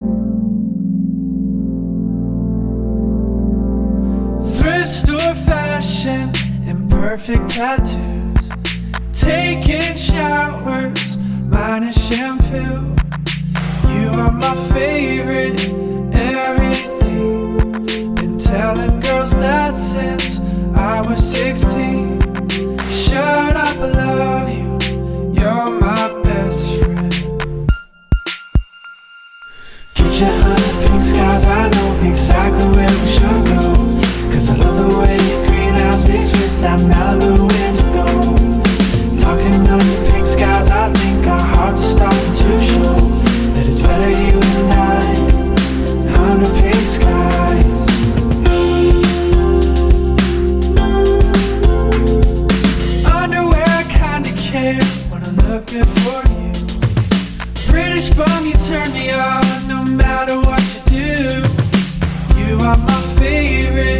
Thrift store fashion and perfect tattoos. Taking showers, minus shampoo. You are my favorite, everything. Been telling girls that since I was 16. Your pink skies, I know exactly where we should go. British you turn me on no matter what you do. You are my favorite,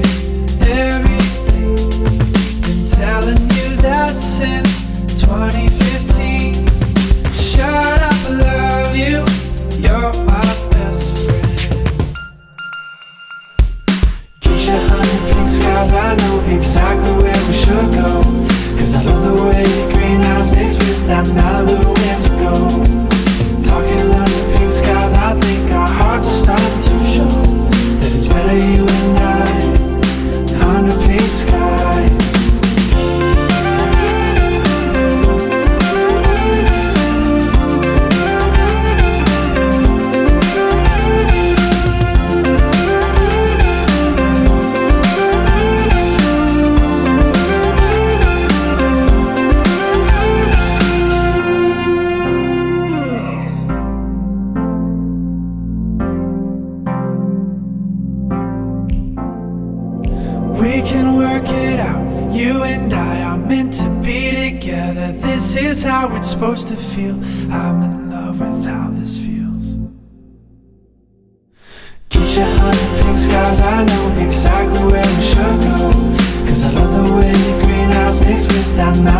We can work it out. You and I are meant to be together. This is how it's supposed to feel. I'm in love with how this feels. Your honey pink skies, I know exactly where we should go. Cause I love the way your green eyes mix with that Malibu